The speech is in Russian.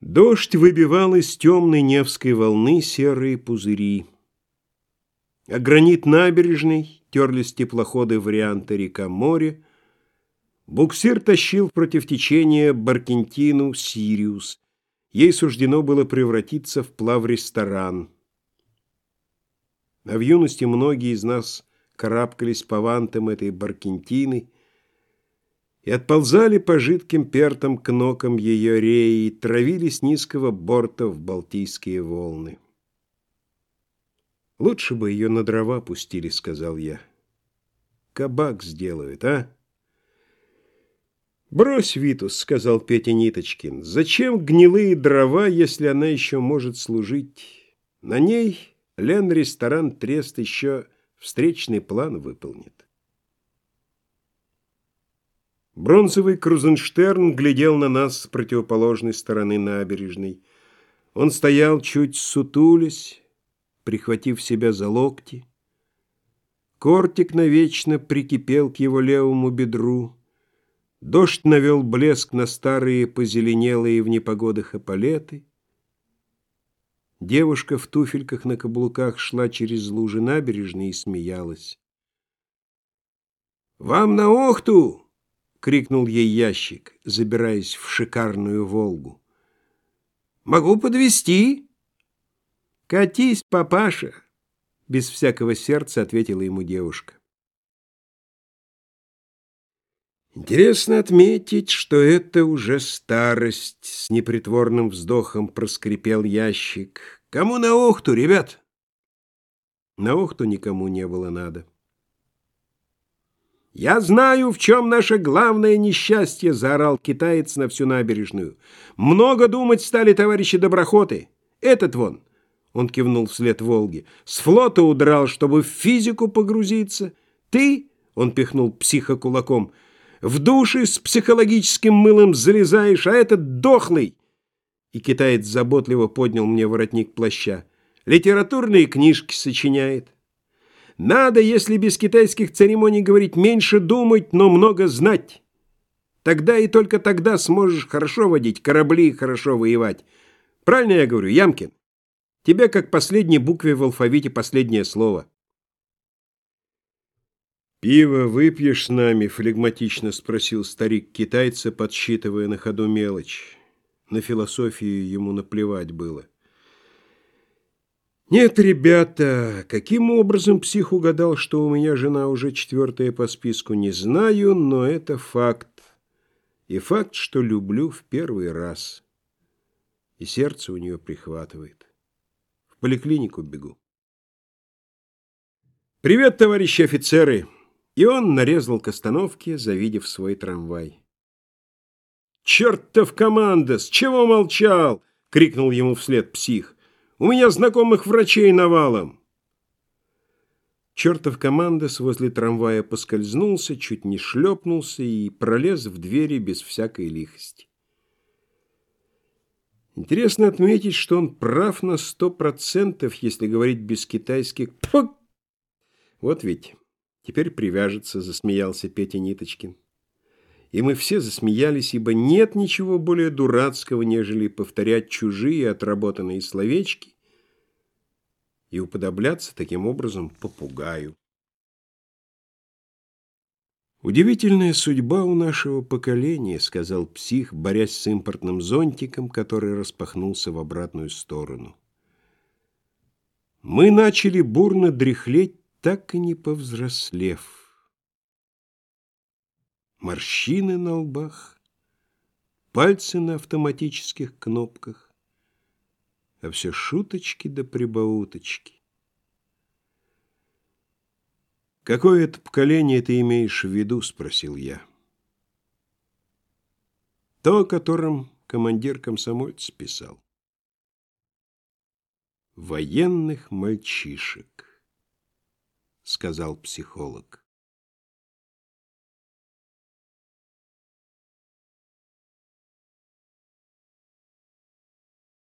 Дождь выбивал из темной Невской волны серые пузыри. А гранит набережной терлись теплоходы варианта река-море. Буксир тащил против течения Баркентину «Сириус». Ей суждено было превратиться в плав-ресторан. А в юности многие из нас карабкались по вантам этой Баркентины, и отползали по жидким пертам к нокам ее реи, травили с низкого борта в Балтийские волны. «Лучше бы ее на дрова пустили», — сказал я. «Кабак сделают, а?» «Брось, Витус», — сказал Петя Ниточкин. «Зачем гнилые дрова, если она еще может служить? На ней Лен-ресторан Трест еще встречный план выполнит». Бронзовый Крузенштерн глядел на нас с противоположной стороны набережной. Он стоял чуть сутулясь, прихватив себя за локти. Кортик навечно прикипел к его левому бедру. Дождь навел блеск на старые, позеленелые в непогодах эполеты. Девушка в туфельках на каблуках шла через лужи набережной и смеялась. «Вам на Охту!» — крикнул ей ящик, забираясь в шикарную «Волгу». «Могу подвести. «Катись, папаша!» — без всякого сердца ответила ему девушка. Интересно отметить, что это уже старость, с непритворным вздохом проскрипел ящик. Кому на охту, ребят? На охту никому не было надо. «Я знаю, в чем наше главное несчастье!» — заорал китаец на всю набережную. «Много думать стали товарищи доброхоты. Этот вон!» — он кивнул вслед Волги. «С флота удрал, чтобы в физику погрузиться. Ты...» — он пихнул психа кулаком. «В души с психологическим мылом залезаешь, а этот дохлый!» И китаец заботливо поднял мне воротник плаща. «Литературные книжки сочиняет». Надо, если без китайских церемоний говорить, меньше думать, но много знать. Тогда и только тогда сможешь хорошо водить корабли и хорошо воевать. Правильно я говорю, Ямкин? Тебе, как последней букве в алфавите, последнее слово. «Пиво выпьешь с нами?» — флегматично спросил старик китайца, подсчитывая на ходу мелочь. На философию ему наплевать было. Нет, ребята, каким образом псих угадал, что у меня жена уже четвертая по списку, не знаю, но это факт. И факт, что люблю в первый раз. И сердце у нее прихватывает. В поликлинику бегу. «Привет, товарищи офицеры!» И он нарезал к остановке, завидев свой трамвай. «Чертов командос! Чего молчал?» — крикнул ему вслед псих. У меня знакомых врачей навалом. Чертов командос возле трамвая поскользнулся, чуть не шлепнулся и пролез в двери без всякой лихости. Интересно отметить, что он прав на сто процентов, если говорить без китайских «пф». Вот ведь, теперь привяжется, засмеялся Петя Ниточкин. И мы все засмеялись, ибо нет ничего более дурацкого, нежели повторять чужие отработанные словечки и уподобляться таким образом попугаю. «Удивительная судьба у нашего поколения», — сказал псих, борясь с импортным зонтиком, который распахнулся в обратную сторону. «Мы начали бурно дряхлеть, так и не повзрослев» морщины на лбах, пальцы на автоматических кнопках, а все шуточки да прибауточки. «Какое это поколение ты имеешь в виду?» — спросил я. «То, о котором командир комсомольца писал. Военных мальчишек», — сказал психолог.